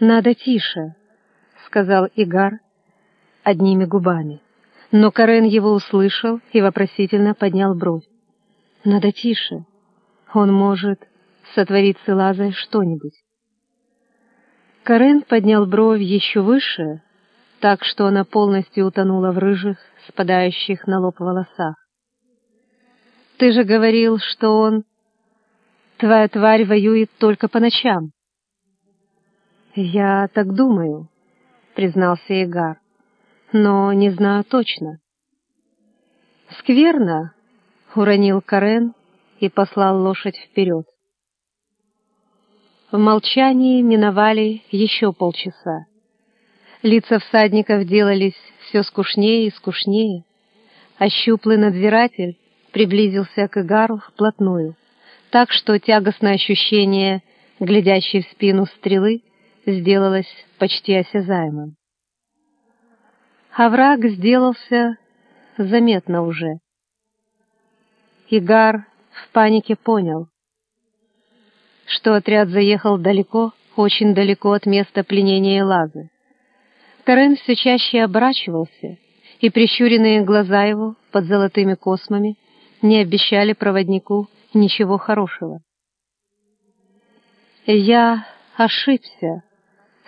«Надо тише», — сказал Игар одними губами. Но Карен его услышал и вопросительно поднял бровь. «Надо тише. Он может сотворить с Элазой что-нибудь». Карен поднял бровь еще выше, так что она полностью утонула в рыжих, спадающих на лоб волосах. «Ты же говорил, что он... Твоя тварь воюет только по ночам». «Я так думаю», — признался Игар, — «но не знаю точно». «Скверно», — уронил Карен и послал лошадь вперед. В молчании миновали еще полчаса. Лица всадников делались все скучнее и скучнее, а щуплый надзиратель приблизился к Игару вплотную, так что тягостное ощущение, глядящей в спину стрелы, сделалось почти осязаемым. А враг сделался заметно уже. Игар в панике понял, что отряд заехал далеко, очень далеко от места пленения Лазы. Карен все чаще оборачивался, и прищуренные глаза его под золотыми космами не обещали проводнику ничего хорошего. «Я ошибся», —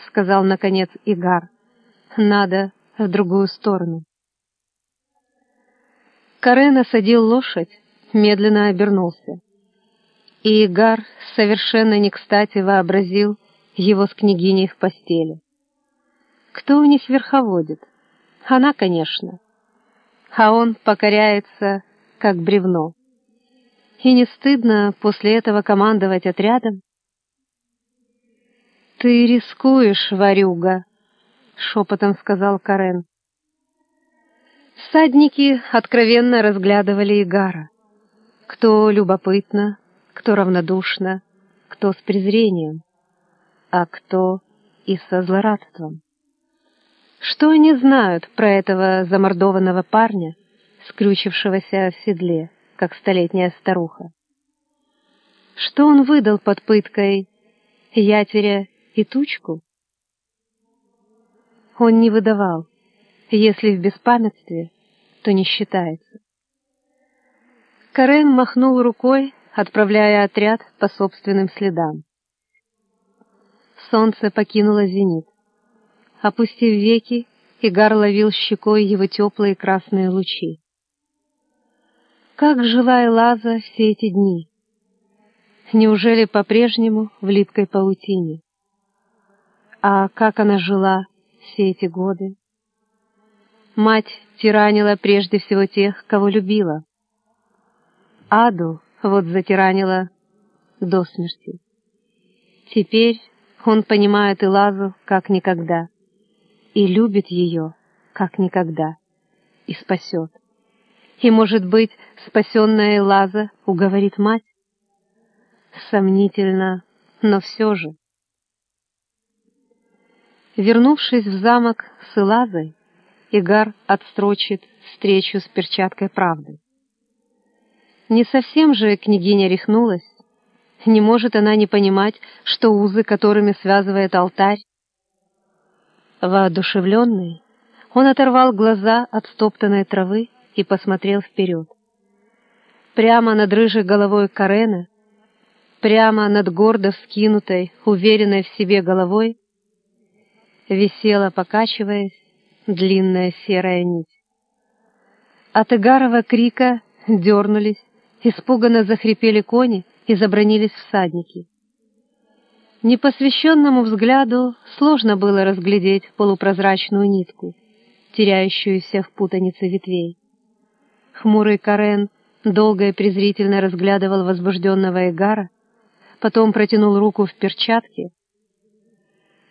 сказал, наконец, Игар. «Надо в другую сторону». Карен осадил лошадь, медленно обернулся. И Игар совершенно не кстати вообразил его с княгиней в постели. Кто у них верховодит? Она, конечно. А он покоряется, как бревно. И не стыдно после этого командовать отрядом? «Ты рискуешь, ворюга», — шепотом сказал Карен. Всадники откровенно разглядывали Игара. Кто любопытно, кто равнодушно, кто с презрением, а кто и со злорадством. Что они знают про этого замордованного парня, скрючившегося в седле, как столетняя старуха? Что он выдал под пыткой ятеря и тучку? Он не выдавал. Если в беспамятстве, то не считается. Карен махнул рукой, отправляя отряд по собственным следам. Солнце покинуло зенит. Опустив веки, Игар ловил щекой его теплые красные лучи. Как жила Элаза все эти дни? Неужели по-прежнему в липкой паутине? А как она жила все эти годы? Мать тиранила прежде всего тех, кого любила. Аду вот затиранила до смерти. Теперь он понимает Илазу как никогда, и любит ее как никогда, и спасет. И, может быть, спасенная Элаза уговорит мать? Сомнительно, но все же. Вернувшись в замок с Элазой, Игар отстрочит встречу с перчаткой правды. Не совсем же княгиня рехнулась. Не может она не понимать, что узы, которыми связывает алтарь. Воодушевленный, он оторвал глаза от стоптанной травы и посмотрел вперед. Прямо над рыжей головой Карена, прямо над гордо вскинутой, уверенной в себе головой, висела, покачиваясь, длинная серая нить. От Игарова крика дернулись Испуганно захрипели кони и забронились всадники. Непосвященному взгляду сложно было разглядеть полупрозрачную нитку, теряющуюся в путанице ветвей. Хмурый Карен долго и презрительно разглядывал возбужденного Эгара, потом протянул руку в перчатке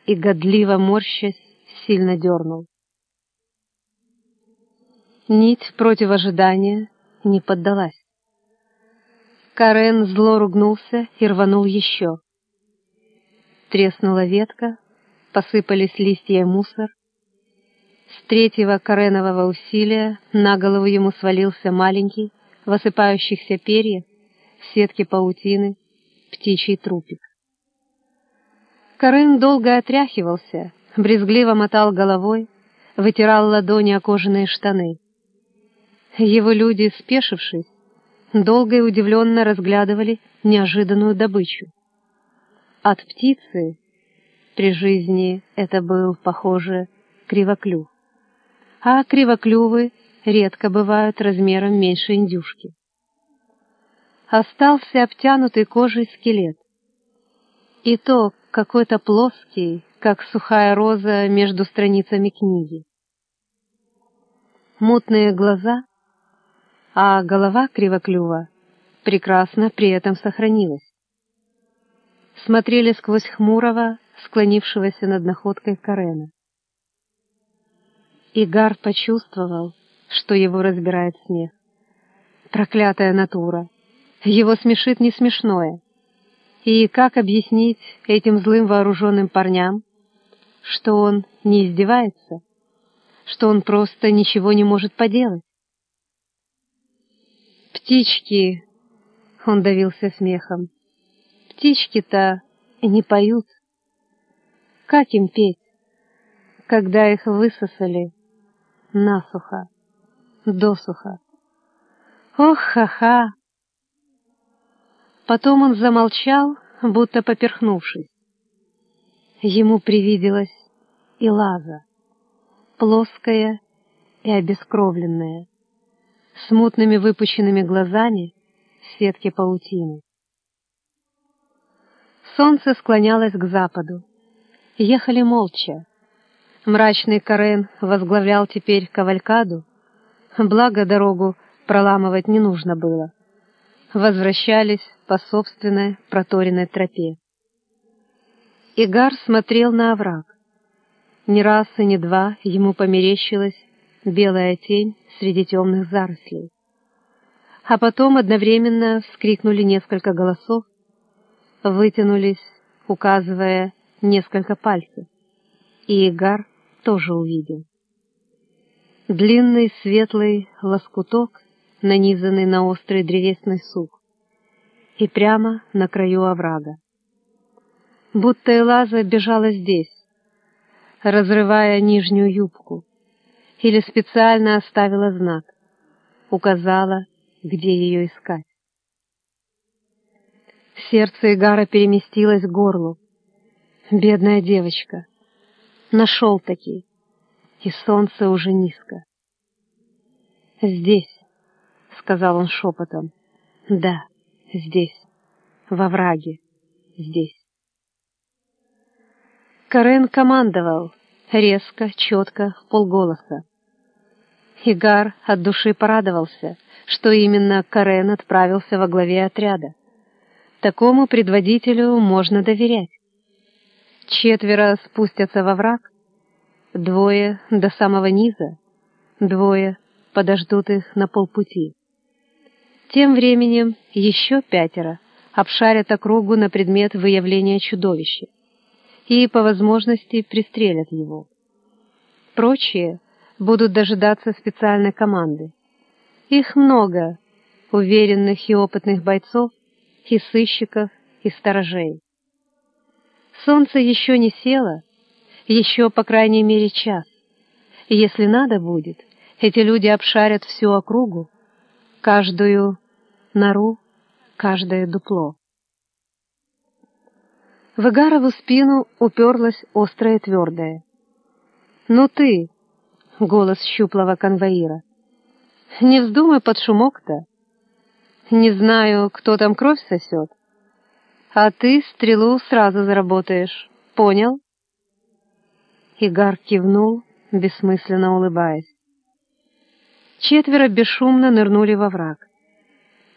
и, годливо морщась, сильно дернул. Нить против ожидания не поддалась. Карен зло ругнулся и рванул еще. Треснула ветка, посыпались листья и мусор. С третьего Каренового усилия на голову ему свалился маленький, в осыпающихся перьях, в сетке паутины, птичий трупик. Карен долго отряхивался, брезгливо мотал головой, вытирал ладони о кожаные штаны. Его люди, спешившись, долго и удивленно разглядывали неожиданную добычу. От птицы при жизни это был, похоже, кривоклюв, а кривоклювы редко бывают размером меньше индюшки. Остался обтянутый кожей скелет. И то какой-то плоский, как сухая роза между страницами книги. Мутные глаза, а голова кривоклюва прекрасно при этом сохранилась. Смотрели сквозь хмурого, склонившегося над находкой Карена. Игар почувствовал, что его разбирает смех. Проклятая натура! Его смешит не смешное. И как объяснить этим злым вооруженным парням, что он не издевается, что он просто ничего не может поделать? «Птички!» — он давился смехом. «Птички-то не поют. Как им петь, когда их высосали насухо, досуха? Ох, ха-ха!» Потом он замолчал, будто поперхнувшись. Ему привиделась и лаза, плоская и обескровленная, с мутными выпущенными глазами в сетке паутины. Солнце склонялось к западу. Ехали молча. Мрачный Карен возглавлял теперь кавалькаду, благо дорогу проламывать не нужно было. Возвращались по собственной проторенной тропе. Игар смотрел на овраг. Ни раз и ни два ему померещилась белая тень среди темных зарослей. А потом одновременно вскрикнули несколько голосов, вытянулись, указывая несколько пальцев, и Игар тоже увидел. Длинный светлый лоскуток, нанизанный на острый древесный сук, и прямо на краю оврага. Будто Элаза бежала здесь, разрывая нижнюю юбку, или специально оставила знак, указала, где ее искать. Сердце Игара переместилось к горлу. Бедная девочка. Нашел-таки. И солнце уже низко. «Здесь», — сказал он шепотом. «Да». Здесь, во враге, здесь. Карен командовал, резко, четко, в полголоса. Игар от души порадовался, что именно Карен отправился во главе отряда. Такому предводителю можно доверять. Четверо спустятся во враг, двое до самого низа, двое подождут их на полпути. Тем временем еще пятеро обшарят округу на предмет выявления чудовища и, по возможности, пристрелят его. Прочие будут дожидаться специальной команды. Их много, уверенных и опытных бойцов, и сыщиков, и сторожей. Солнце еще не село, еще, по крайней мере, час. Если надо будет, эти люди обшарят всю округу, каждую нору, каждое дупло. В Игарову спину уперлась острая твердая. «Ну ты!» — голос щуплого конвоира. «Не вздумай под шумок-то. Не знаю, кто там кровь сосет. А ты стрелу сразу заработаешь. Понял?» Игар кивнул, бессмысленно улыбаясь. Четверо бесшумно нырнули во враг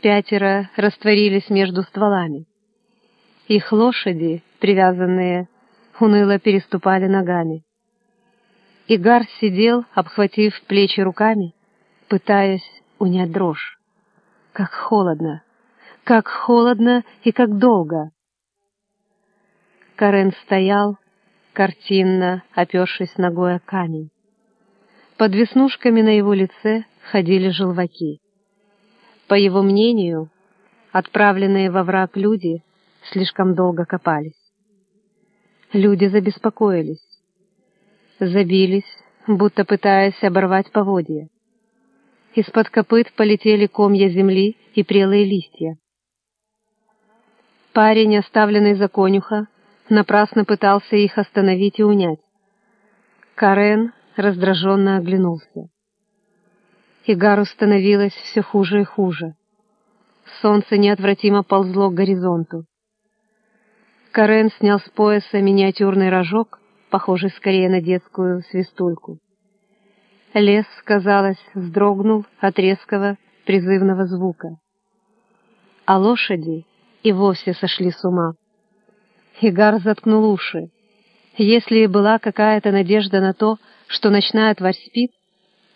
пятеро растворились между стволами. Их лошади, привязанные, уныло переступали ногами. Игар сидел, обхватив плечи руками, пытаясь унять дрожь. Как холодно! Как холодно и как долго! Карен стоял, картинно опершись ногой о камень. Под веснушками на его лице ходили желваки. По его мнению, отправленные во враг люди слишком долго копались. люди забеспокоились. Забились, будто пытаясь оборвать поводья. Из-под копыт полетели комья земли и прелые листья. Парень, оставленный за конюха, напрасно пытался их остановить и унять. Карен раздраженно оглянулся. Игару становилось все хуже и хуже. Солнце неотвратимо ползло к горизонту. Карен снял с пояса миниатюрный рожок, похожий скорее на детскую свистульку. Лес, казалось, вздрогнул от резкого призывного звука. А лошади и вовсе сошли с ума. Игар заткнул уши. Если и была какая-то надежда на то, что ночная тварь спит,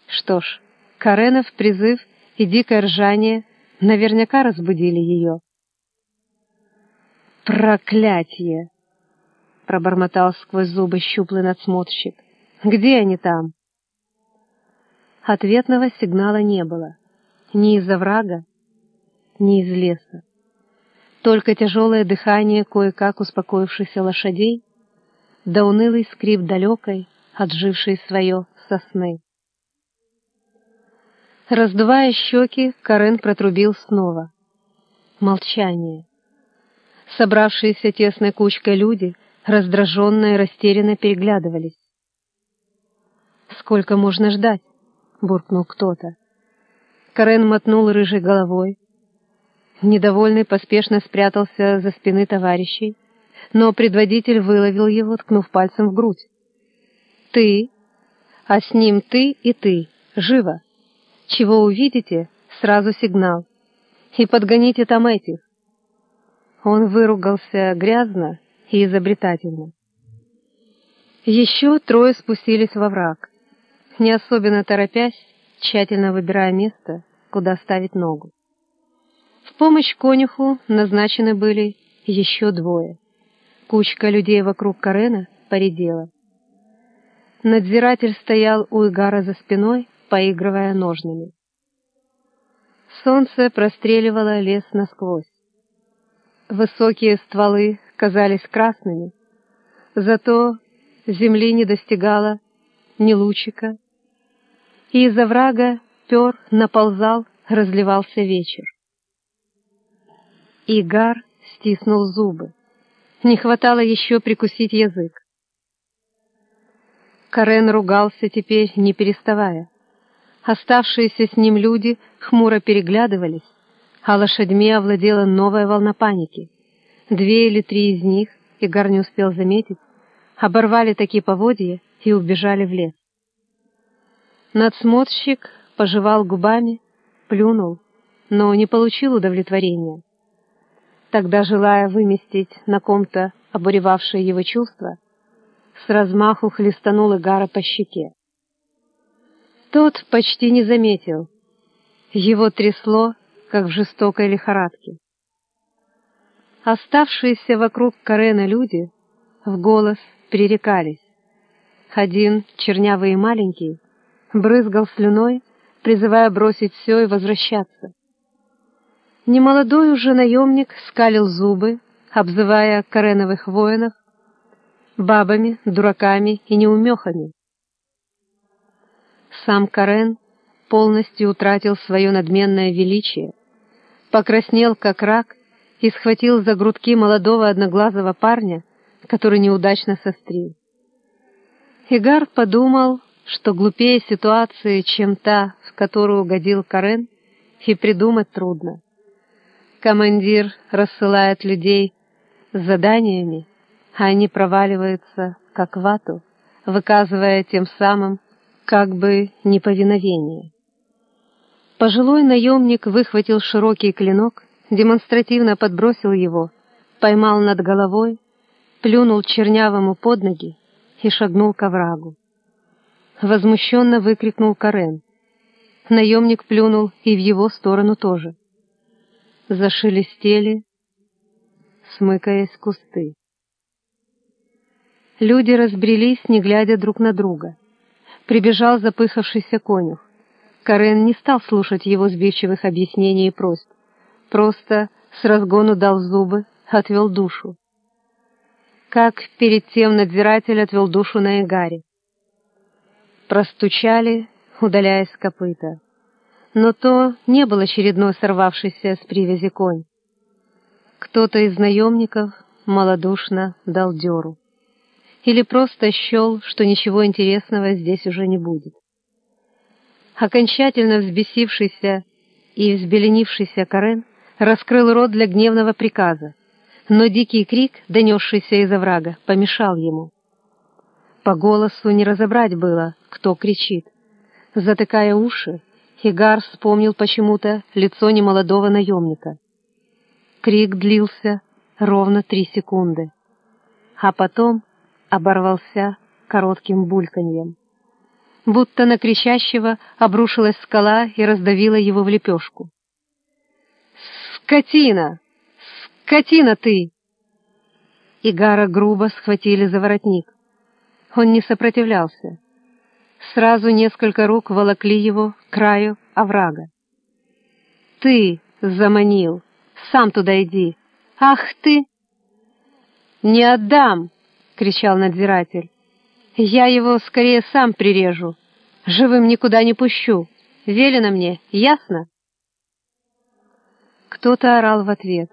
что ж, Каренов призыв и дикое ржание наверняка разбудили ее. «Проклятие!» — пробормотал сквозь зубы щуплый надсмотрщик. «Где они там?» Ответного сигнала не было. Ни из-за врага, ни из леса. Только тяжелое дыхание кое-как успокоившихся лошадей, да унылый скрип далекой, отжившей свое сосны. Раздувая щеки, Карен протрубил снова. Молчание. Собравшиеся тесной кучкой люди, раздраженно и растерянно переглядывались. «Сколько можно ждать?» — буркнул кто-то. Карен мотнул рыжей головой. Недовольный поспешно спрятался за спины товарищей, но предводитель выловил его, ткнув пальцем в грудь. «Ты, а с ним ты и ты, живо! Чего увидите, сразу сигнал. И подгоните там этих!» Он выругался грязно и изобретательно. Еще трое спустились во враг, не особенно торопясь, тщательно выбирая место, куда ставить ногу. В помощь конюху назначены были еще двое. Кучка людей вокруг Карена поредела. Надзиратель стоял у Игара за спиной, поигрывая ножными. Солнце простреливало лес насквозь. Высокие стволы казались красными, зато земли не достигало ни лучика, и из оврага пер наползал, разливался вечер. Игар стиснул зубы. Не хватало еще прикусить язык. Карен ругался теперь, не переставая. Оставшиеся с ним люди хмуро переглядывались, а лошадьми овладела новая волна паники. Две или три из них, Игар не успел заметить, оборвали такие поводья и убежали в лес. Надсмотрщик пожевал губами, плюнул, но не получил удовлетворения. Тогда, желая выместить на ком-то обуревавшее его чувство, с размаху хлестанул Игара по щеке. Тот почти не заметил. Его трясло, как в жестокой лихорадке. Оставшиеся вокруг Карена люди в голос перерекались. Один, чернявый и маленький, брызгал слюной, призывая бросить все и возвращаться. Немолодой уже наемник скалил зубы, обзывая Кареновых воинов бабами, дураками и неумехами. Сам Карен полностью утратил свое надменное величие, покраснел как рак и схватил за грудки молодого одноглазого парня, который неудачно сострил. Игар подумал, что глупее ситуации, чем та, в которую угодил Карен, и придумать трудно. Командир рассылает людей с заданиями, а они проваливаются, как вату, выказывая тем самым как бы неповиновение. Пожилой наемник выхватил широкий клинок, демонстративно подбросил его, поймал над головой, плюнул чернявому под ноги и шагнул к оврагу. Возмущенно выкрикнул Карен. Наемник плюнул и в его сторону тоже. Зашелестели, смыкаясь кусты. Люди разбрелись, не глядя друг на друга. Прибежал запыхавшийся конюх. Карен не стал слушать его сбивчивых объяснений и просьб. Просто с разгону дал зубы, отвел душу. как перед тем надзиратель отвел душу на Игаре. Простучали, удаляясь копыта. Но то не был очередной сорвавшийся с привязи конь. Кто-то из наемников малодушно дал дёру. Или просто счел, что ничего интересного здесь уже не будет. Окончательно взбесившийся и взбеленившийся Карен раскрыл рот для гневного приказа, но дикий крик, донесшийся из оврага, помешал ему. По голосу не разобрать было, кто кричит. Затыкая уши, Хигар вспомнил почему-то лицо немолодого наемника. Крик длился ровно три секунды, а потом оборвался коротким бульканьем. Будто на кричащего обрушилась скала и раздавила его в лепешку. «Скотина! Скотина ты!» Игара грубо схватили за воротник. Он не сопротивлялся. Сразу несколько рук волокли его к краю оврага. «Ты заманил! Сам туда иди! Ах ты!» «Не отдам!» — кричал надзиратель. «Я его скорее сам прирежу. Живым никуда не пущу. Велено мне, ясно?» Кто-то орал в ответ.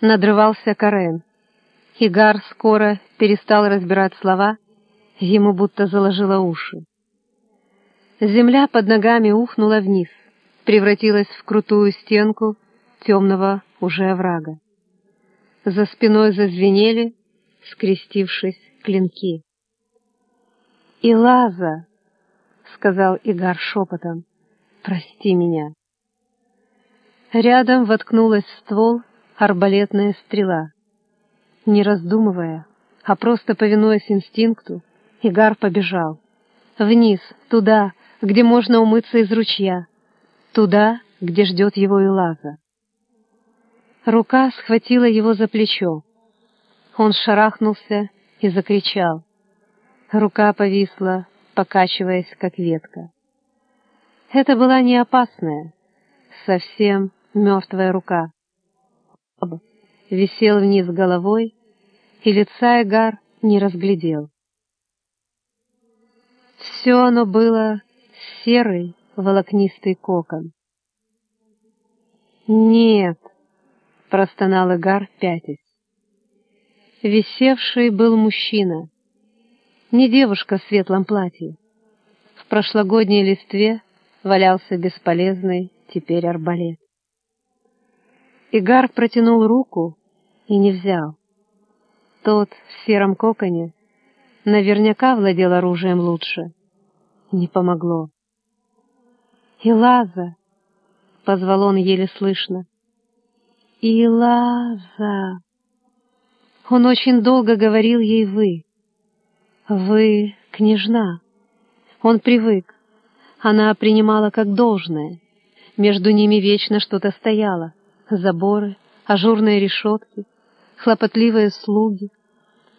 Надрывался Карен. Игар скоро перестал разбирать слова, ему будто заложило уши. Земля под ногами ухнула вниз, превратилась в крутую стенку темного уже оврага. За спиной зазвенели, скрестившись, клинки. «Илаза!» — сказал Игар шепотом. «Прости меня». Рядом воткнулась в ствол арбалетная стрела. Не раздумывая, а просто повинуясь инстинкту, Игар побежал. Вниз, туда, где можно умыться из ручья, туда, где ждет его Илаза. Рука схватила его за плечо. Он шарахнулся и закричал. Рука повисла, покачиваясь, как ветка. Это была не опасная, совсем мертвая рука. Висел вниз головой, и лица Эгар не разглядел. Все оно было серый волокнистый кокон. «Нет», — простонал Игар, пятясь. Висевший был мужчина, не девушка в светлом платье. В прошлогодней листве валялся бесполезный теперь арбалет. Игар протянул руку и не взял. Тот в сером коконе наверняка владел оружием лучше. Не помогло. «Илаза!» — позвал он еле слышно. «Илаза!» Он очень долго говорил ей «вы». «Вы княжна». Он привык. Она принимала как должное. Между ними вечно что-то стояло. Заборы, ажурные решетки, хлопотливые слуги,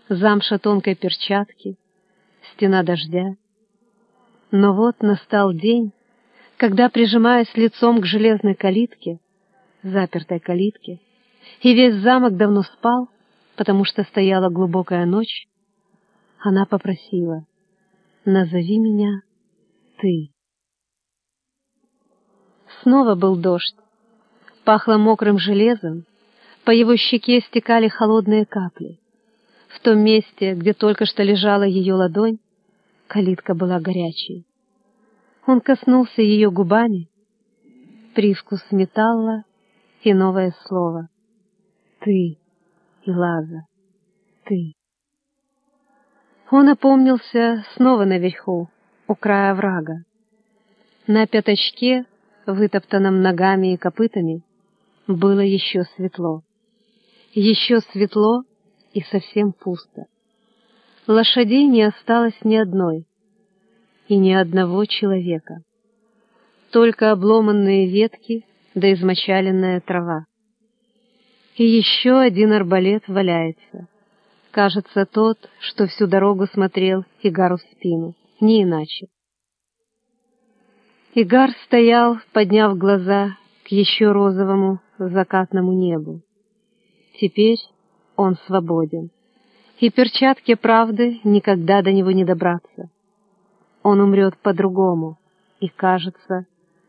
замша тонкой перчатки, стена дождя. Но вот настал день, когда, прижимаясь лицом к железной калитке, запертой калитке, и весь замок давно спал, потому что стояла глубокая ночь, она попросила «Назови меня ты». Снова был дождь, пахло мокрым железом, по его щеке стекали холодные капли. В том месте, где только что лежала ее ладонь, Калитка была горячей. Он коснулся ее губами, привкус металла и новое слово. Ты, Илаза, ты. Он опомнился снова наверху, у края врага. На пятачке, вытоптанном ногами и копытами, было еще светло. Еще светло и совсем пусто. Лошадей не осталось ни одной, и ни одного человека. Только обломанные ветки да измочаленная трава. И еще один арбалет валяется. Кажется, тот, что всю дорогу смотрел Игару в спину, не иначе. Игар стоял, подняв глаза к еще розовому закатному небу. Теперь он свободен и перчатке правды никогда до него не добраться. Он умрет по-другому и, кажется,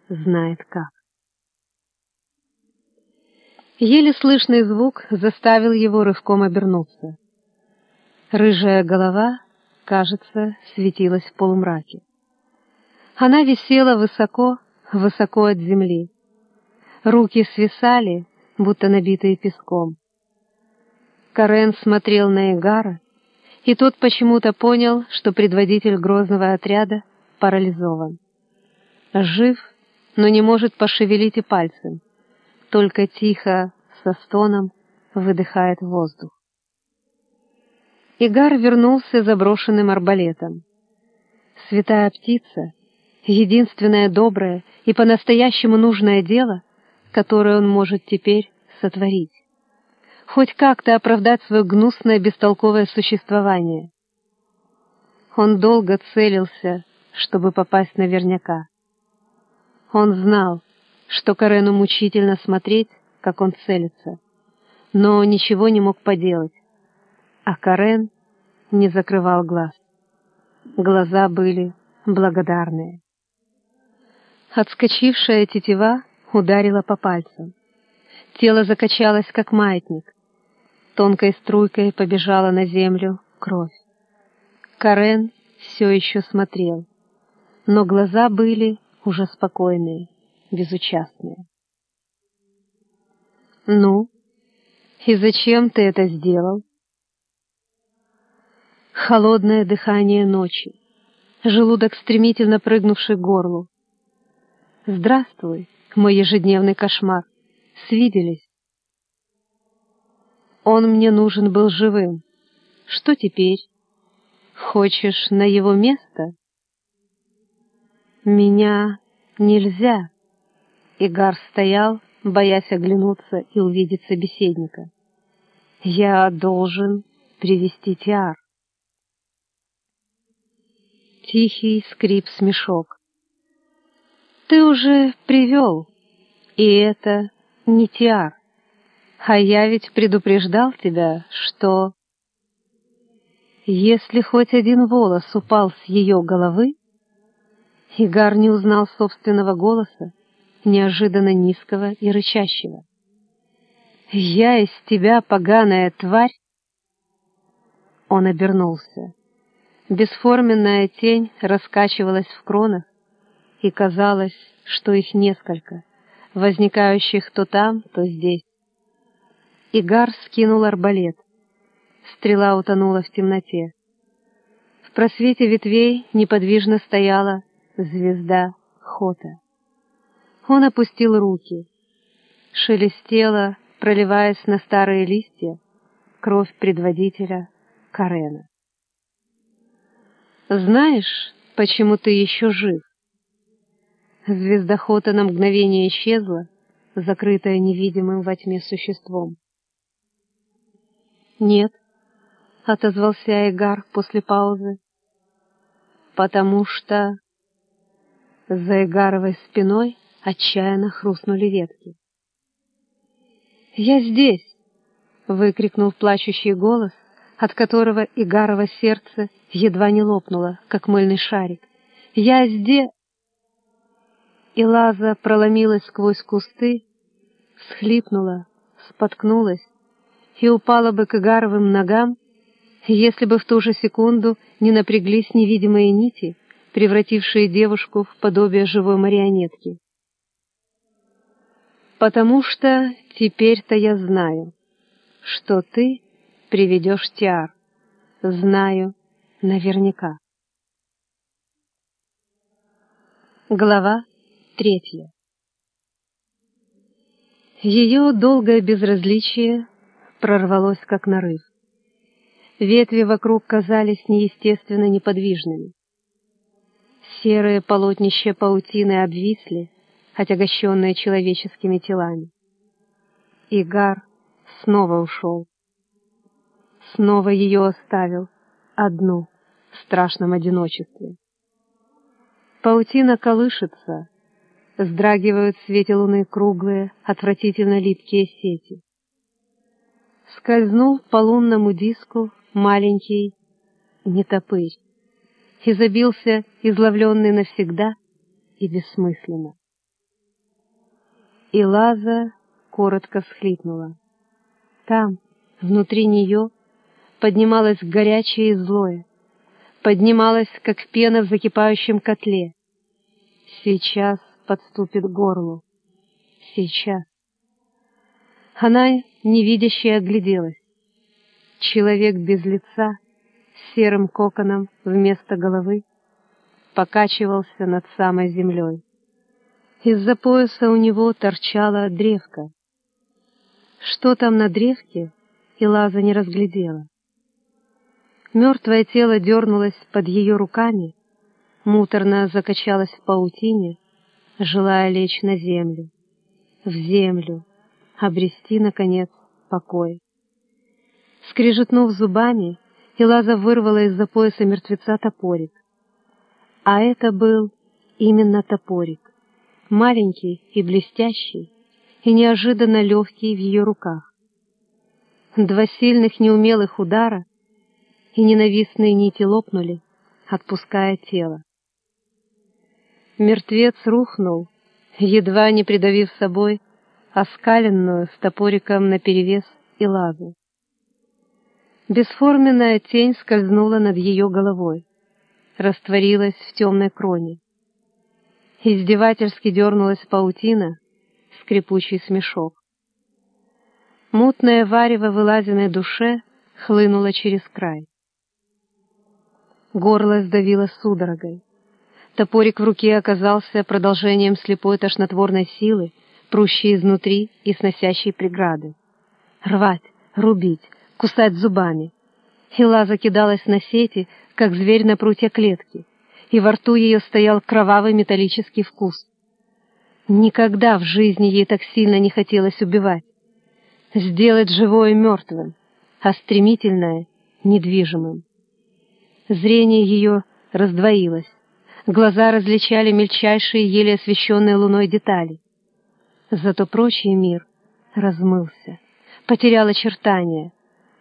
знает как. Еле слышный звук заставил его рывком обернуться. Рыжая голова, кажется, светилась в полумраке. Она висела высоко, высоко от земли. Руки свисали, будто набитые песком. Карен смотрел на Игара, и тот почему-то понял, что предводитель грозного отряда парализован. Жив, но не может пошевелить и пальцем, только тихо, со стоном, выдыхает воздух. Игар вернулся заброшенным арбалетом. Святая птица, единственное доброе и по-настоящему нужное дело, которое он может теперь сотворить хоть как-то оправдать свое гнусное бестолковое существование. Он долго целился, чтобы попасть наверняка. Он знал, что Карену мучительно смотреть, как он целится, но ничего не мог поделать, а Карен не закрывал глаз. Глаза были благодарные. Отскочившая тетива ударила по пальцам. Тело закачалось, как маятник. Тонкой струйкой побежала на землю кровь. Карен все еще смотрел, но глаза были уже спокойные, безучастные. «Ну, и зачем ты это сделал?» Холодное дыхание ночи, желудок, стремительно прыгнувший к горлу. «Здравствуй, мой ежедневный кошмар, свиделись». Он мне нужен был живым. Что теперь? Хочешь на его место? Меня нельзя. Игар стоял, боясь оглянуться и увидеть собеседника. Я должен привести Тиар. Тихий скрип-смешок. Ты уже привел, и это не Тиар. А я ведь предупреждал тебя, что... Если хоть один волос упал с ее головы, Игар не узнал собственного голоса, неожиданно низкого и рычащего. «Я из тебя, поганая тварь!» Он обернулся. Бесформенная тень раскачивалась в кронах, и казалось, что их несколько, возникающих то там, то здесь. Игар скинул арбалет. Стрела утонула в темноте. В просвете ветвей неподвижно стояла звезда Хота. Он опустил руки. Шелестела, проливаясь на старые листья, кровь предводителя Карена. «Знаешь, почему ты еще жив?» Звезда Хота на мгновение исчезла, закрытая невидимым во тьме существом. «Нет», — отозвался Айгар после паузы, «потому что...» За Эгаровой спиной отчаянно хрустнули ветки. «Я здесь!» — выкрикнул плачущий голос, от которого Игарово сердце едва не лопнуло, как мыльный шарик. «Я здесь!» И Лаза проломилась сквозь кусты, всхлипнула, споткнулась, и упала бы к Игаровым ногам, если бы в ту же секунду не напряглись невидимые нити, превратившие девушку в подобие живой марионетки. «Потому что теперь-то я знаю, что ты приведешь Тиар. Знаю наверняка». Глава третья Ее долгое безразличие прорвалось как нарыв. Ветви вокруг казались неестественно неподвижными. Серые полотнища паутины обвисли, отягощенные человеческими телами. Игар снова ушел. Снова ее оставил, одну, в страшном одиночестве. Паутина колышется, вздрагивают в свете луны круглые, отвратительно липкие сети скользнул по лунному диску маленький нетопырь, и забился изловленный навсегда и бессмысленно. И Лаза коротко всхлипнула. Там, внутри нее, поднималось горячее и злое, поднималось, как пена в закипающем котле. Сейчас подступит к горлу. Сейчас. Она, невидящая, огляделась. Человек без лица, с серым коконом вместо головы, покачивался над самой землей. Из-за пояса у него торчала древка. Что там на древке, и Лаза не разглядела. Мертвое тело дернулось под ее руками, муторно закачалось в паутине, желая лечь на землю, в землю, обрести, наконец, покой. Скрежетнув зубами, Илаза вырвала из-за пояса мертвеца топорик. А это был именно топорик, маленький и блестящий, и неожиданно легкий в ее руках. Два сильных неумелых удара, и ненавистные нити лопнули, отпуская тело. Мертвец рухнул, едва не придавив собой оскаленную с топориком наперевес и лазу. Бесформенная тень скользнула над ее головой, растворилась в темной кроне. Издевательски дернулась паутина, скрипучий смешок. Мутное варево вылазенной душе хлынуло через край. Горло сдавило судорогой. Топорик в руке оказался продолжением слепой тошнотворной силы, прущей изнутри и сносящей преграды. Рвать, рубить, кусать зубами. Хила закидалась на сети, как зверь на прутья клетки, и во рту ее стоял кровавый металлический вкус. Никогда в жизни ей так сильно не хотелось убивать. Сделать живое мертвым, а стремительное — недвижимым. Зрение ее раздвоилось. Глаза различали мельчайшие, еле освещенные луной детали. Зато прочий мир размылся, потерял очертания,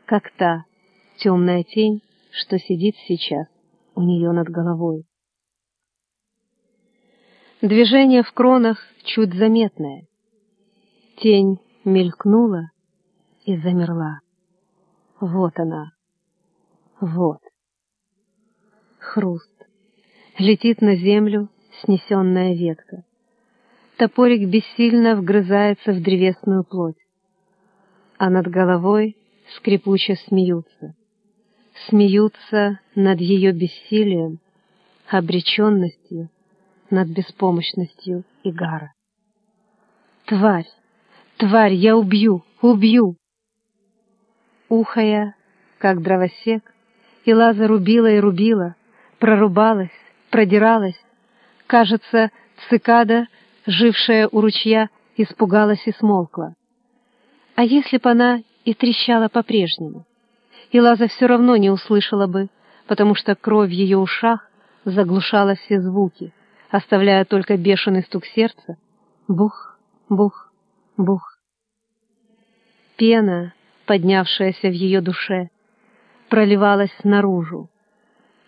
как та темная тень, что сидит сейчас у нее над головой. Движение в кронах чуть заметное. Тень мелькнула и замерла. Вот она. Вот хруст. Летит на землю снесенная ветка. Топорик бессильно вгрызается в древесную плоть. А над головой скрипуче смеются. Смеются над ее бессилием, обреченностью, над беспомощностью Игара. «Тварь! Тварь! Я убью! Убью!» Ухая, как дровосек, и Лаза рубила и рубила, прорубалась, продиралась. Кажется, цикада, жившая у ручья, испугалась и смолкла. А если б она и трещала по-прежнему? И Лаза все равно не услышала бы, потому что кровь в ее ушах заглушала все звуки, оставляя только бешеный стук сердца. Бух, бух, бух. Пена, поднявшаяся в ее душе, проливалась наружу.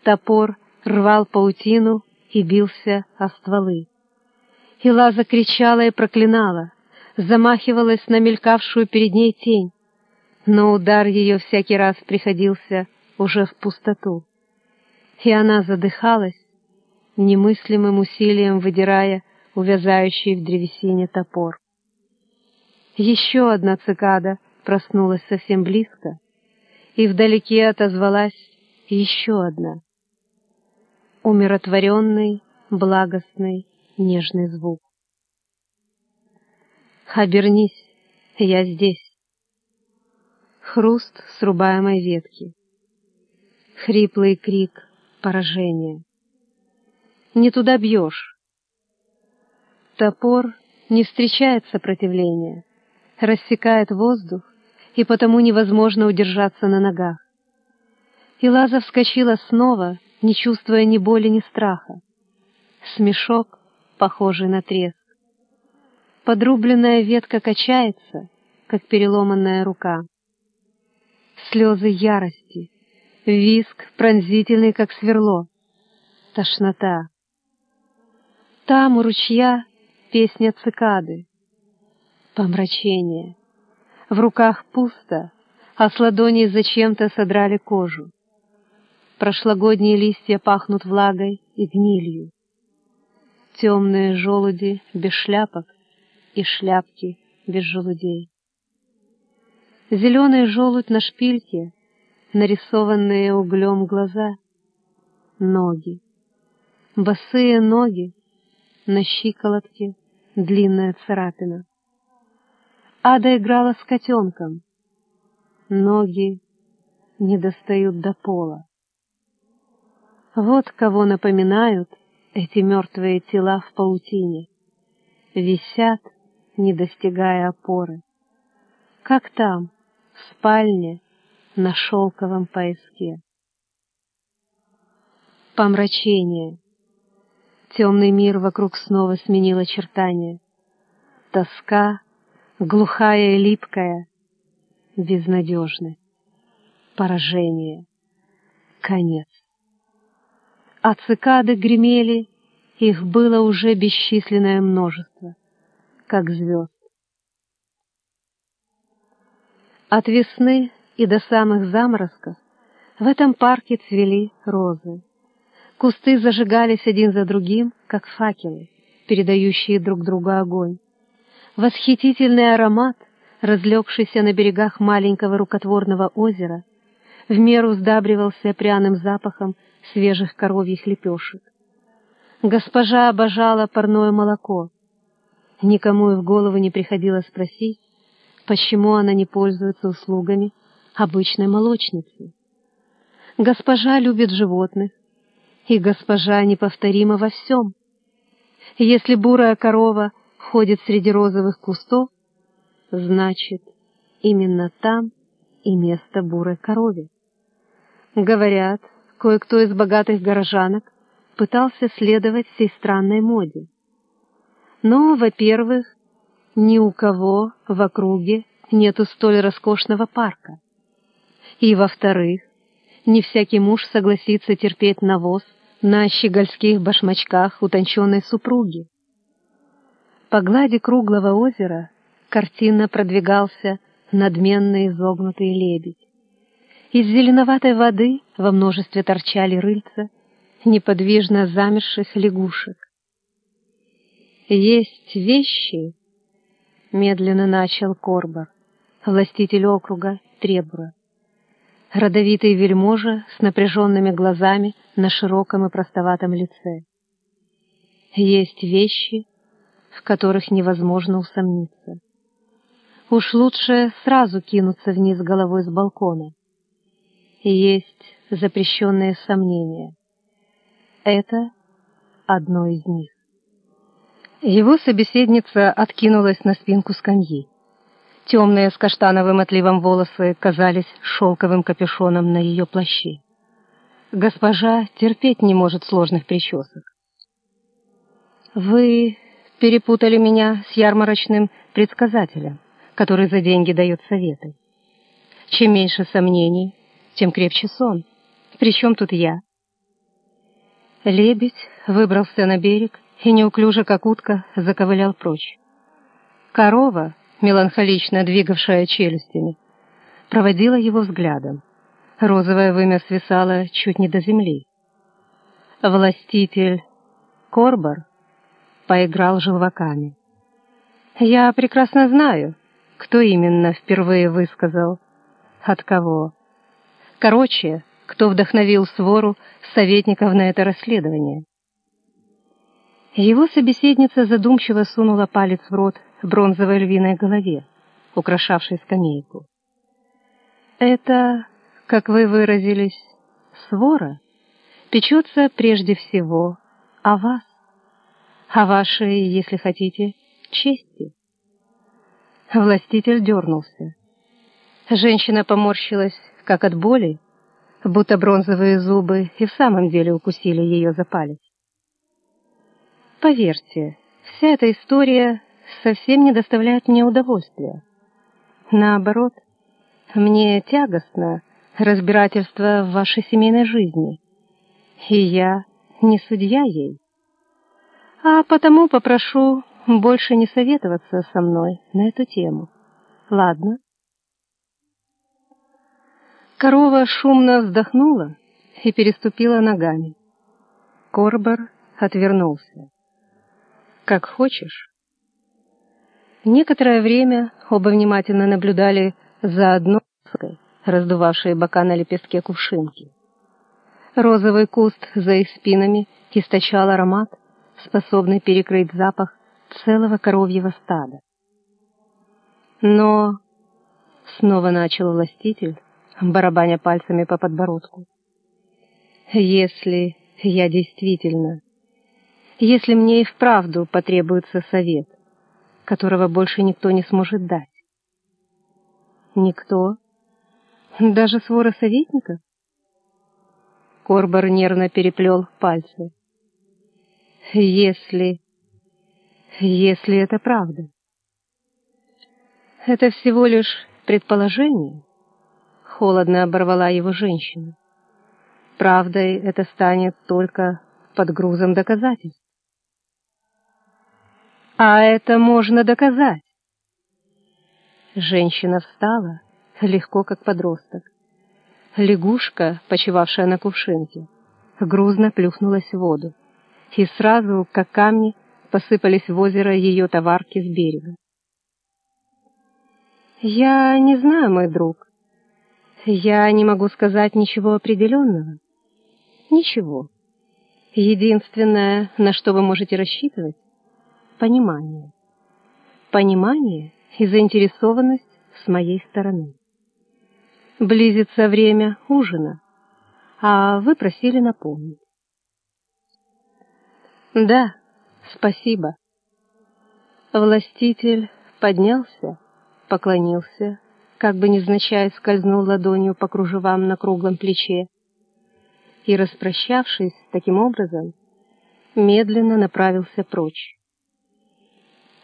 Топор рвал паутину и бился о стволы. Ила закричала и проклинала, замахивалась на мелькавшую перед ней тень, но удар ее всякий раз приходился уже в пустоту. И она задыхалась, немыслимым усилием выдирая увязающий в древесине топор. Еще одна цикада проснулась совсем близко, и вдалеке отозвалась еще одна — умиротворенный, благостный, нежный звук. Обернись, я здесь. Хруст срубаемой ветки. Хриплый крик поражения. Не туда бьешь. Топор не встречает сопротивления, рассекает воздух, и потому невозможно удержаться на ногах. И Лаза вскочила снова, не чувствуя ни боли, ни страха. Смешок, похожий на треск. Подрубленная ветка качается, как переломанная рука. Слезы ярости, виск пронзительный, как сверло, тошнота. Там у ручья песня цикады, помрачение. В руках пусто, а с ладоней зачем-то содрали кожу. Прошлогодние листья пахнут влагой и гнилью. Темные желуди без шляпок и шляпки без желудей. Зеленый желудь на шпильке, нарисованные углем глаза, ноги, босые ноги, на щиколотке длинная царапина. Ада играла с котенком, ноги не достают до пола. Вот кого напоминают эти мертвые тела в паутине. Висят, не достигая опоры. Как там, в спальне, на шелковом пояске. Помрачение. Темный мир вокруг снова сменил очертания. Тоска, глухая и липкая, безнадежность, поражение, конец. А цикады гремели, их было уже бесчисленное множество, как звезд. От весны и до самых заморозков в этом парке цвели розы. Кусты зажигались один за другим, как факелы, передающие друг другу огонь. Восхитительный аромат, разлегшийся на берегах маленького рукотворного озера, в меру сдабривался пряным запахом свежих коровьих лепешек. Госпожа обожала парное молоко. Никому и в голову не приходило спросить, почему она не пользуется услугами обычной молочницы. Госпожа любит животных, и госпожа неповторима во всем. Если бурая корова ходит среди розовых кустов, значит, именно там и место бурой корове. Говорят, кое-кто из богатых горожанок пытался следовать всей странной моде. Но, во-первых, ни у кого в округе нету столь роскошного парка. И, во-вторых, не всякий муж согласится терпеть навоз на щегольских башмачках утонченной супруги. По глади круглого озера картинно продвигался надменный изогнутый лебедь. Из зеленоватой воды во множестве торчали рыльца неподвижно замерших лягушек. «Есть вещи», — медленно начал Корбар, властитель округа Требура родовитый вельможа с напряженными глазами на широком и простоватом лице. Есть вещи, в которых невозможно усомниться. Уж лучше сразу кинуться вниз головой с балкона. Есть запрещенные сомнения. Это одно из них. Его собеседница откинулась на спинку скамьи. Темные с каштановым отливом волосы казались шелковым капюшоном на ее плаще. Госпожа терпеть не может сложных причесок. «Вы перепутали меня с ярмарочным предсказателем, который за деньги дает советы. Чем меньше сомнений, тем крепче сон. Причем тут я?» Лебедь выбрался на берег и неуклюже, как утка, заковылял прочь. Корова, меланхолично двигавшая челюстями, проводила его взглядом. Розовое вымя свисало чуть не до земли. Властитель Корбор поиграл желваками. «Я прекрасно знаю, кто именно впервые высказал, от кого. Короче, кто вдохновил свору советников на это расследование». Его собеседница задумчиво сунула палец в рот бронзовой львиной голове, украшавшей скамейку. Это, как вы выразились, свора печется прежде всего о вас, о вашей, если хотите, чести. Властитель дернулся. Женщина поморщилась, как от боли, будто бронзовые зубы и в самом деле укусили ее за палец. Поверьте, вся эта история совсем не доставляет мне удовольствия. Наоборот, мне тягостно разбирательство в вашей семейной жизни, и я не судья ей. А потому попрошу больше не советоваться со мной на эту тему. Ладно? Корова шумно вздохнула и переступила ногами. Корбор отвернулся. «Как хочешь». Некоторое время оба внимательно наблюдали за одной раздувавшей бока на лепестке кувшинки. Розовый куст за их спинами источал аромат, способный перекрыть запах целого коровьего стада. Но снова начал властитель, барабаня пальцами по подбородку. Если я действительно, если мне и вправду потребуется совет, которого больше никто не сможет дать. Никто? Даже свора советников? Корбор нервно переплел пальцы. Если... Если это правда. Это всего лишь предположение. Холодно оборвала его женщина. Правдой это станет только под грузом доказательств. А это можно доказать. Женщина встала, легко как подросток. Лягушка, почивавшая на кувшинке, грузно плюхнулась в воду, и сразу, как камни, посыпались в озеро ее товарки с берега. «Я не знаю, мой друг. Я не могу сказать ничего определенного. Ничего. Единственное, на что вы можете рассчитывать — понимание. Понимание и заинтересованность с моей стороны. Близится время ужина, а вы просили напомнить. Да, спасибо. Властитель поднялся, поклонился, как бы невзначай скользнул ладонью по кружевам на круглом плече и, распрощавшись таким образом, медленно направился прочь.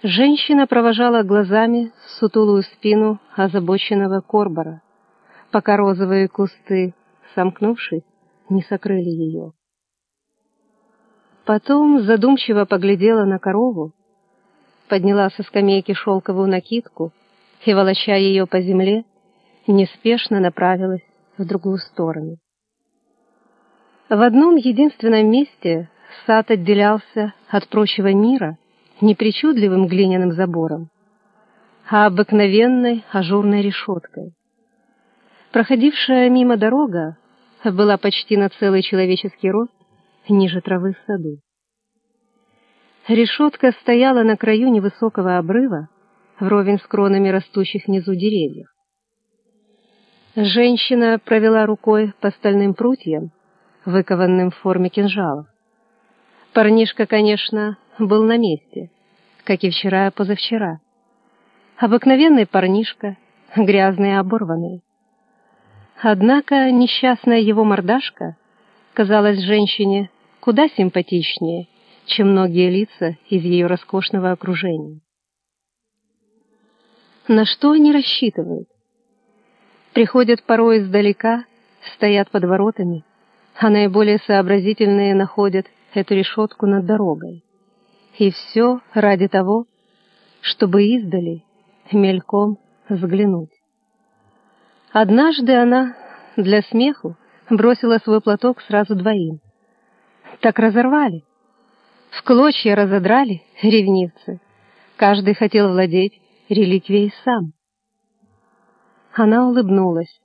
Женщина провожала глазами сутулую спину озабоченного Корбора, пока розовые кусты, сомкнувшись, не сокрыли ее. Потом задумчиво поглядела на корову, подняла со скамейки шелковую накидку и, волоча ее по земле, неспешно направилась в другую сторону. В одном единственном месте сад отделялся от прочего мира непричудливым глиняным забором, а обыкновенной ажурной решеткой. Проходившая мимо дорога была почти на целый человеческий рост ниже травы в саду. Решетка стояла на краю невысокого обрыва, вровень с кронами растущих внизу деревьев. Женщина провела рукой по стальным прутьям, выкованным в форме кинжалов. Парнишка, конечно, был на месте, как и вчера и позавчера. Обыкновенный парнишка, грязный и оборванный. Однако несчастная его мордашка казалась женщине куда симпатичнее, чем многие лица из ее роскошного окружения. На что они рассчитывают? Приходят порой издалека, стоят под воротами, а наиболее сообразительные находят эту решетку над дорогой. И все ради того, чтобы издали, мельком взглянуть. Однажды она для смеху бросила свой платок сразу двоим. Так разорвали. В клочья разодрали ревнивцы. Каждый хотел владеть реликвией сам. Она улыбнулась.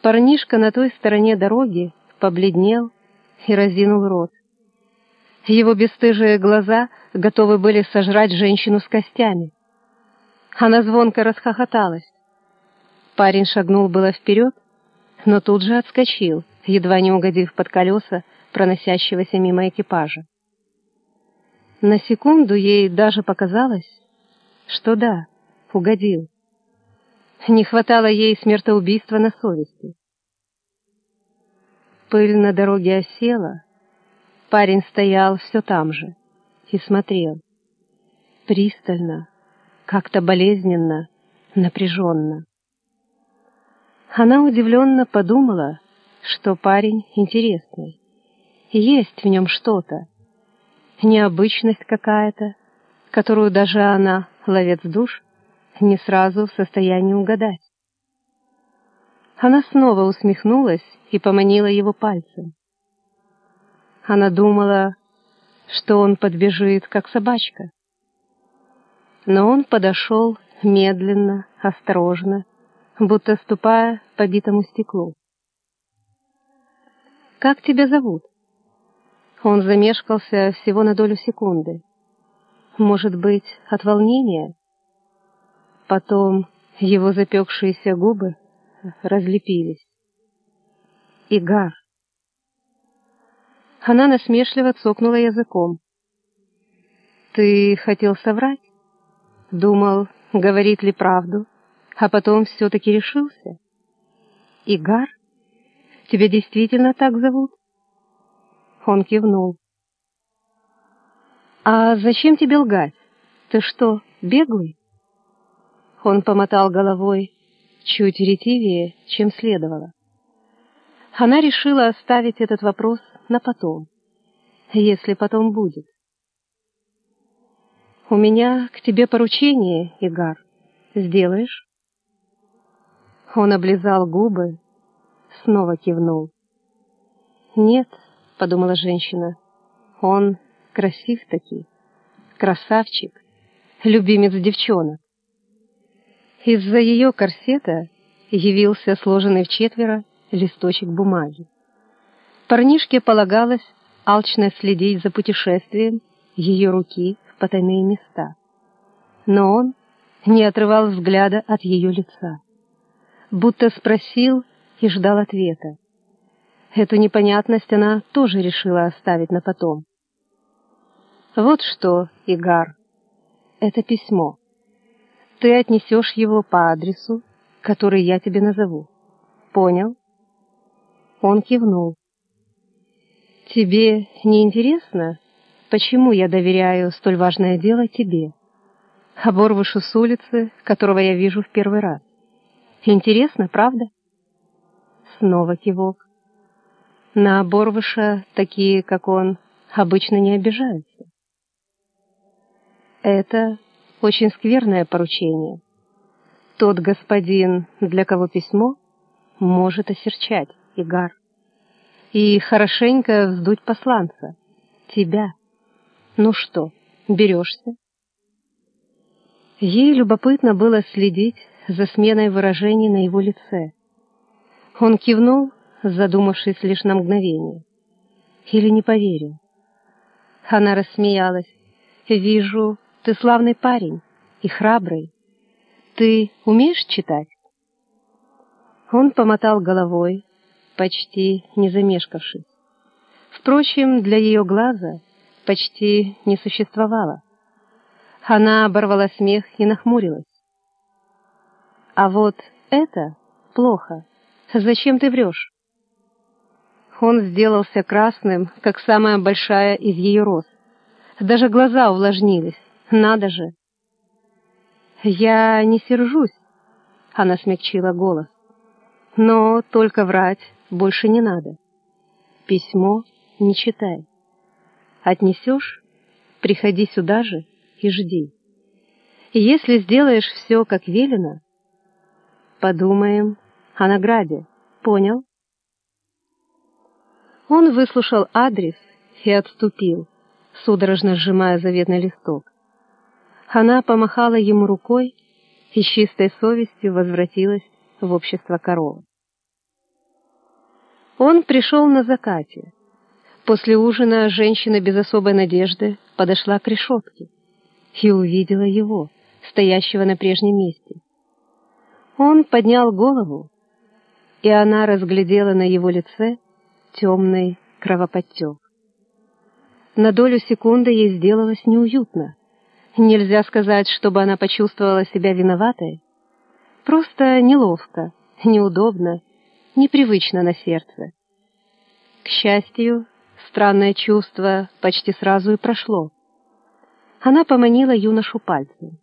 Парнишка на той стороне дороги побледнел и разинул рот. Его бесстыжие глаза готовы были сожрать женщину с костями. Она звонко расхохоталась. Парень шагнул было вперед, но тут же отскочил, едва не угодив под колеса проносящегося мимо экипажа. На секунду ей даже показалось, что да, угодил. Не хватало ей смертоубийства на совести. Пыль на дороге осела, парень стоял все там же и смотрел. Пристально, как-то болезненно, напряженно. Она удивленно подумала, что парень интересный. Есть в нем что-то, необычность какая-то, которую даже она, ловец душ, не сразу в состоянии угадать. Она снова усмехнулась и поманила его пальцем. Она думала, что он подбежит, как собачка. Но он подошел медленно, осторожно, будто ступая по битому стеклу. «Как тебя зовут?» Он замешкался всего на долю секунды. Может быть, от волнения? Потом его запекшиеся губы разлепились. Игар. Она насмешливо цокнула языком. «Ты хотел соврать? Думал, говорит ли правду, а потом все-таки решился? Игар? Тебя действительно так зовут?» Он кивнул. «А зачем тебе лгать? Ты что, беглый?» Он помотал головой чуть ретивее, чем следовало. Она решила оставить этот вопрос на потом, если потом будет. «У меня к тебе поручение, Игар. Сделаешь?» Он облизал губы, снова кивнул. «Нет», — подумала женщина, — «он красив таки, красавчик, любимец девчонок. Из-за ее корсета явился сложенный в четверо листочек бумаги. Парнишке полагалось алчно следить за путешествием ее руки в потайные места. Но он не отрывал взгляда от ее лица, будто спросил и ждал ответа. Эту непонятность она тоже решила оставить на потом. «Вот что, Игар, это письмо ты отнесешь его по адресу, который я тебе назову. Понял? Он кивнул. Тебе не интересно, почему я доверяю столь важное дело тебе? Оборвышу с улицы, которого я вижу в первый раз. Интересно, правда? Снова кивок. На оборвыша такие, как он, обычно не обижаются. Это очень скверное поручение. Тот господин, для кого письмо, может осерчать, Игар. И хорошенько вздуть посланца. Тебя. Ну что, берешься? Ей любопытно было следить за сменой выражений на его лице. Он кивнул, задумавшись лишь на мгновение. Или не поверил. Она рассмеялась. «Вижу, ты славный парень и храбрый. Ты умеешь читать?» Он помотал головой, почти не замешкавшись. Впрочем, для ее глаза почти не существовало. Она оборвала смех и нахмурилась. «А вот это плохо. Зачем ты врешь?» Он сделался красным, как самая большая из ее роз. Даже глаза увлажнились. Надо же! Я не сержусь, она смягчила голос. Но только врать больше не надо. Письмо не читай. Отнесешь, приходи сюда же и жди. если сделаешь все, как велено, подумаем о награде. Понял? Он выслушал адрес и отступил, судорожно сжимая заветный листок. Она помахала ему рукой и с чистой совестью возвратилась в общество коровы. Он пришел на закате. После ужина женщина без особой надежды подошла к решетке и увидела его, стоящего на прежнем месте. Он поднял голову, и она разглядела на его лице темный кровоподтек. На долю секунды ей сделалось неуютно. Нельзя сказать, чтобы она почувствовала себя виноватой. Просто неловко, неудобно, непривычно на сердце. К счастью, странное чувство почти сразу и прошло. Она поманила юношу пальцем.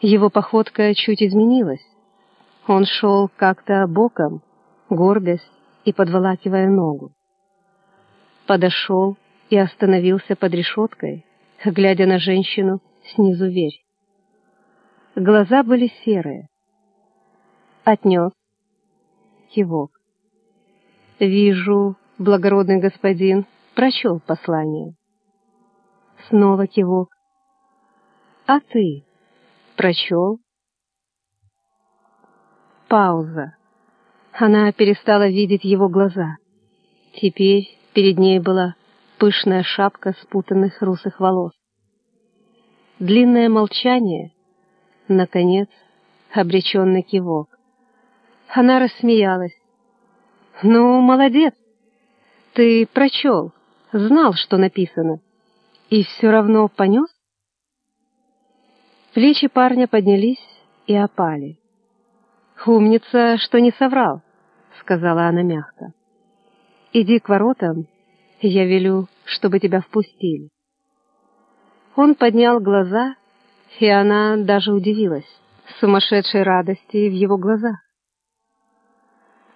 Его походка чуть изменилась. Он шел как-то боком, горбясь и подволакивая ногу. Подошел и остановился под решеткой, глядя на женщину снизу вверх. Глаза были серые. Отнес. Кивок. «Вижу, благородный господин прочел послание». Снова кивок. «А ты прочел?» Пауза. Она перестала видеть его глаза. Теперь перед ней была пышная шапка спутанных русых волос. Длинное молчание, наконец, обреченный кивок. Она рассмеялась. «Ну, молодец! Ты прочел, знал, что написано, и все равно понес?» Плечи парня поднялись и опали. «Умница, что не соврал», — сказала она мягко. «Иди к воротам, я велю, чтобы тебя впустили». Он поднял глаза, и она даже удивилась сумасшедшей радости в его глазах.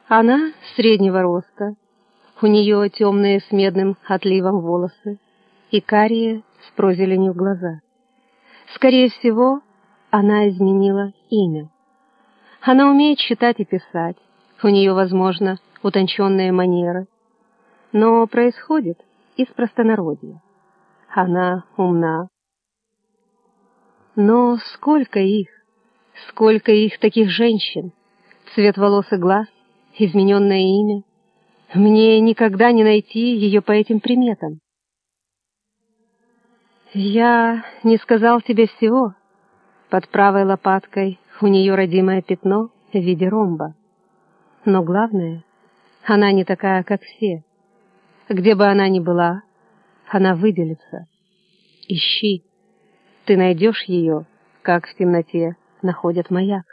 Она среднего роста, у нее темные с медным отливом волосы и карие с прозеленью глаза. Скорее всего, она изменила имя. Она умеет читать и писать, у нее, возможно, утонченные манеры, но происходит из простонародья. Она умна. Но сколько их, сколько их таких женщин, цвет волос и глаз, измененное имя. Мне никогда не найти ее по этим приметам. Я не сказал тебе всего. Под правой лопаткой у нее родимое пятно в виде ромба. Но главное, она не такая, как все. Где бы она ни была, она выделится. Ищи. Ты найдешь ее, как в темноте находят маяк.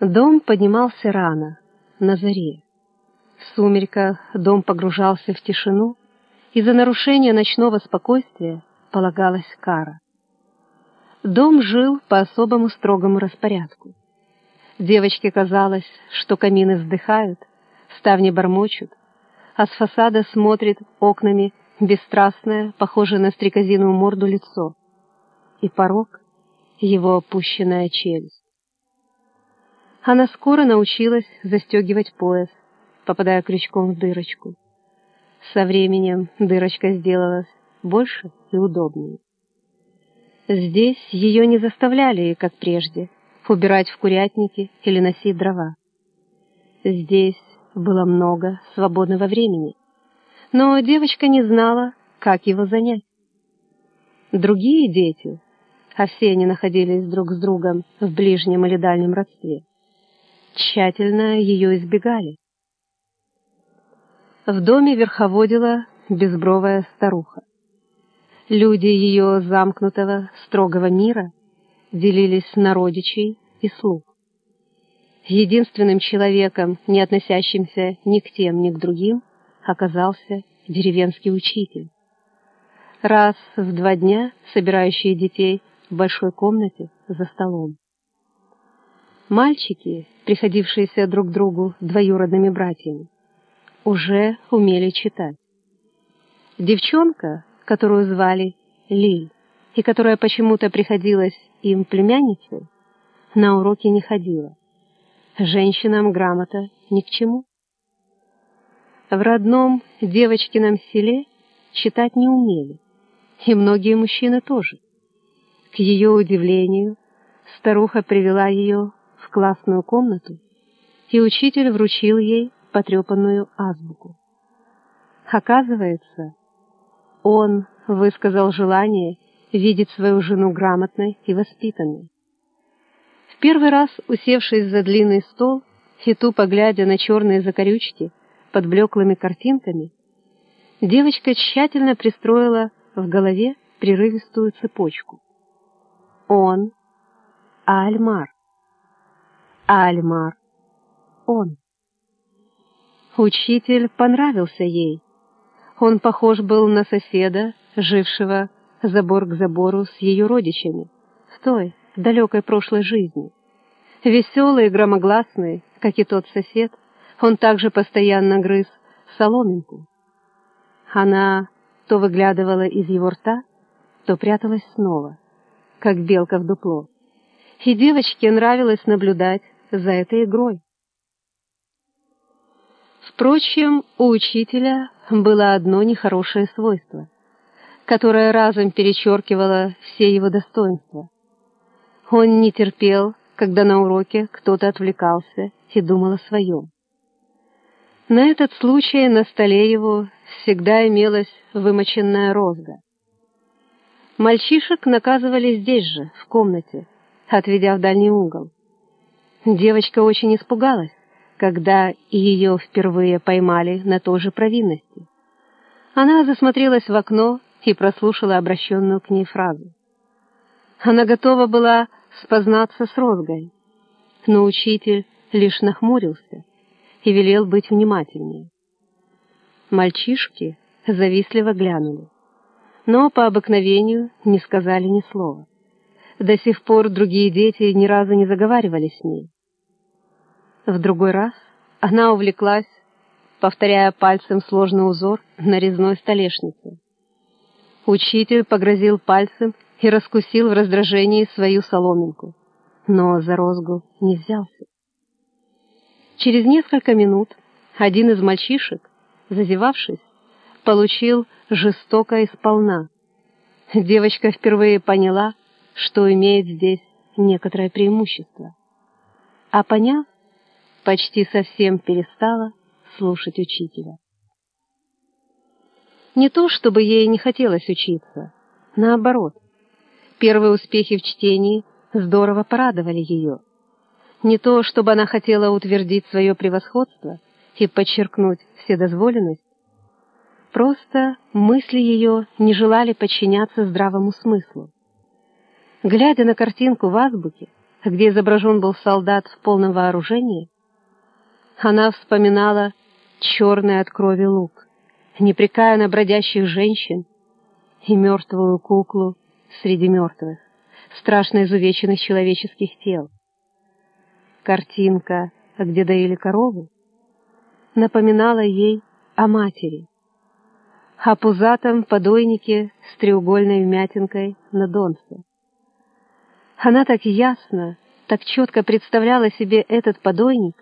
Дом поднимался рано, на заре. В сумерках дом погружался в тишину, и за нарушение ночного спокойствия полагалась кара. Дом жил по особому строгому распорядку. Девочке казалось, что камины вздыхают, ставни бормочут, а с фасада смотрит окнами бесстрастное, похожее на стрекозиную морду лицо, и порог — его опущенная челюсть. Она скоро научилась застегивать пояс, попадая крючком в дырочку. Со временем дырочка сделалась больше и удобнее. Здесь ее не заставляли, как прежде, убирать в курятнике или носить дрова. Здесь было много свободного времени, но девочка не знала, как его занять. Другие дети, а все они находились друг с другом в ближнем или дальнем родстве, тщательно ее избегали. В доме верховодила безбровая старуха. Люди ее замкнутого, строгого мира делились на родичей и слуг. Единственным человеком, не относящимся ни к тем, ни к другим, оказался деревенский учитель. Раз в два дня собирающие детей в большой комнате за столом. Мальчики, приходившиеся друг другу двоюродными братьями, уже умели читать. Девчонка, которую звали Лиль, и которая почему-то приходилась им племянницей, на уроки не ходила. Женщинам грамота ни к чему. В родном девочкином селе читать не умели, и многие мужчины тоже. К ее удивлению, старуха привела ее в классную комнату, и учитель вручил ей потрепанную азбуку. Оказывается, он высказал желание видеть свою жену грамотной и воспитанной. В первый раз, усевшись за длинный стол и тупо глядя на черные закорючки под блеклыми картинками, девочка тщательно пристроила в голове прерывистую цепочку. Он — Альмар. Альмар. Он. Учитель понравился ей. Он похож был на соседа, жившего забор к забору с ее родичами, в той далекой прошлой жизни, Веселый и громогласный, как и тот сосед, он также постоянно грыз соломинку. Она то выглядывала из его рта, то пряталась снова, как белка в дупло. И девочке нравилось наблюдать за этой игрой. Впрочем, у учителя было одно нехорошее свойство, которое разом перечеркивало все его достоинства. Он не терпел, когда на уроке кто-то отвлекался и думал о своем. На этот случай на столе его всегда имелась вымоченная розга. Мальчишек наказывали здесь же, в комнате, отведя в дальний угол. Девочка очень испугалась, когда ее впервые поймали на той же провинности. Она засмотрелась в окно и прослушала обращенную к ней фразу. Она готова была спознаться с розгой, но учитель лишь нахмурился и велел быть внимательнее. Мальчишки завистливо глянули, но по обыкновению не сказали ни слова. До сих пор другие дети ни разу не заговаривали с ней. В другой раз она увлеклась, повторяя пальцем сложный узор на резной столешнице. Учитель погрозил пальцем и раскусил в раздражении свою соломинку, но за розгу не взялся. Через несколько минут один из мальчишек, зазевавшись, получил жестоко и. Девочка впервые поняла, что имеет здесь некоторое преимущество. А поняв, почти совсем перестала слушать учителя. Не то, чтобы ей не хотелось учиться, наоборот. Первые успехи в чтении здорово порадовали ее. Не то, чтобы она хотела утвердить свое превосходство и подчеркнуть вседозволенность, просто мысли ее не желали подчиняться здравому смыслу. Глядя на картинку в азбуке, где изображен был солдат в полном вооружении, она вспоминала черный от крови лук, непрекаянно бродящих женщин и мертвую куклу среди мертвых, страшно изувеченных человеческих тел. Картинка, где доили корову, напоминала ей о матери, о пузатом подойнике с треугольной вмятинкой на донце. Она так ясно, так четко представляла себе этот подойник,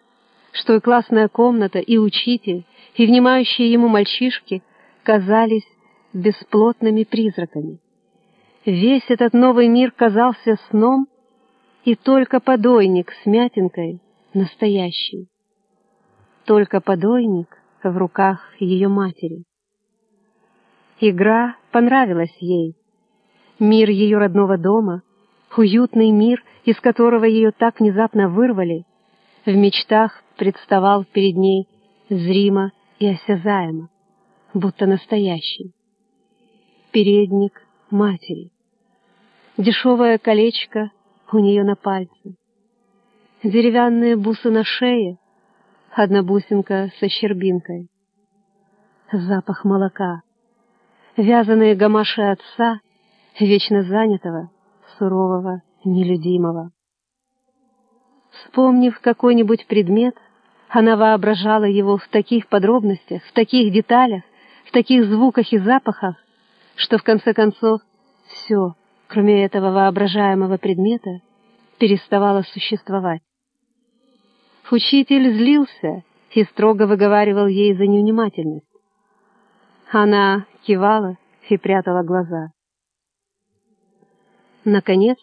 что и классная комната, и учитель, и внимающие ему мальчишки казались бесплотными призраками. Весь этот новый мир казался сном, и только подойник с мятинкой настоящий. Только подойник в руках ее матери. Игра понравилась ей. Мир ее родного дома, уютный мир, из которого ее так внезапно вырвали, в мечтах представал перед ней зримо и осязаемо, будто настоящий. Передник матери. Дешевое колечко у нее на пальце. Деревянные бусы на шее, одна бусинка со щербинкой. Запах молока. Вязаные гамаши отца, вечно занятого, сурового, нелюдимого. Вспомнив какой-нибудь предмет, она воображала его в таких подробностях, в таких деталях, в таких звуках и запахах, что в конце концов все, кроме этого воображаемого предмета, переставало существовать. Учитель злился и строго выговаривал ей за невнимательность. Она кивала и прятала глаза. Наконец,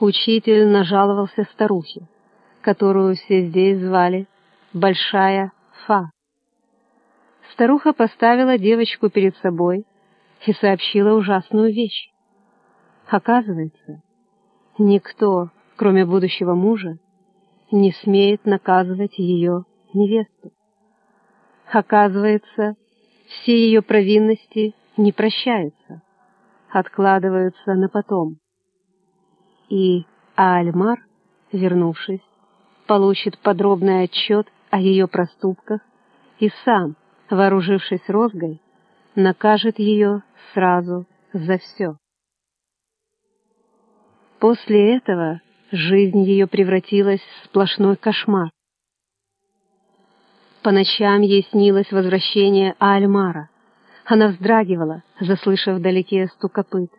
учитель нажаловался старухе, которую все здесь звали Большая Фа. Старуха поставила девочку перед собой и сообщила ужасную вещь. Оказывается, никто, кроме будущего мужа, не смеет наказывать ее невесту. Оказывается, все ее провинности не прощаются, откладываются на потом. И Альмар, вернувшись, получит подробный отчет о ее проступках и сам, вооружившись розгой, накажет ее сразу за все. После этого жизнь ее превратилась в сплошной кошмар. По ночам ей снилось возвращение Альмара. Она вздрагивала, заслышав вдалеке стук копыт,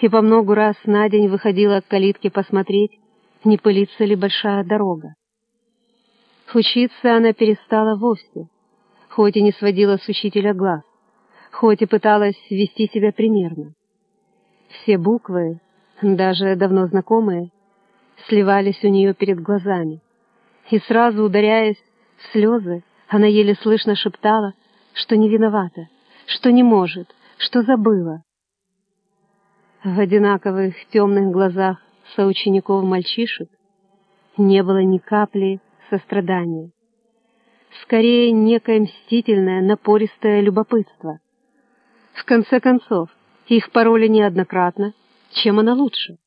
и по многу раз на день выходила к калитке посмотреть, не пылится ли большая дорога. Учиться она перестала вовсе, хоть и не сводила с учителя глаз, хоть и пыталась вести себя примерно. Все буквы, даже давно знакомые, сливались у нее перед глазами, и сразу ударяясь в слезы, она еле слышно шептала, что не виновата, что не может, что забыла. В одинаковых темных глазах соучеников-мальчишек не было ни капли сострадания. Скорее, некое мстительное, напористое любопытство. В конце концов, их пароли неоднократно, чем она лучше.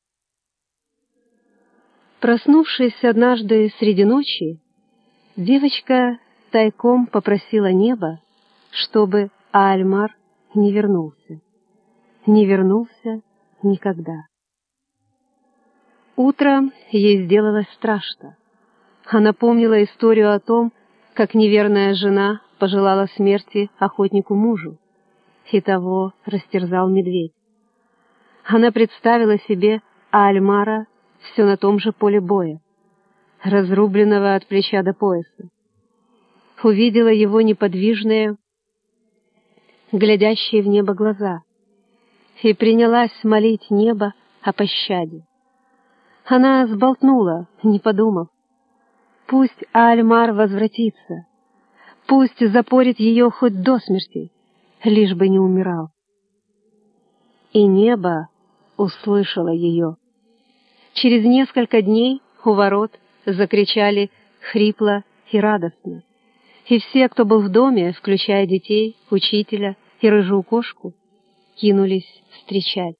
Проснувшись однажды среди ночи, девочка тайком попросила неба, чтобы Альмар не вернулся. Не вернулся никогда. Утром ей сделалось страшно. Она помнила историю о том, как неверная жена пожелала смерти охотнику мужу, и того растерзал медведь. Она представила себе Альмара все на том же поле боя, разрубленного от плеча до пояса. Увидела его неподвижные, глядящие в небо глаза, и принялась молить небо о пощаде. Она сболтнула, не подумав. Пусть Альмар возвратится, пусть запорит ее хоть до смерти, лишь бы не умирал. И небо услышало ее. Через несколько дней у ворот закричали хрипло и радостно. И все, кто был в доме, включая детей, учителя и рыжую кошку, кинулись встречать.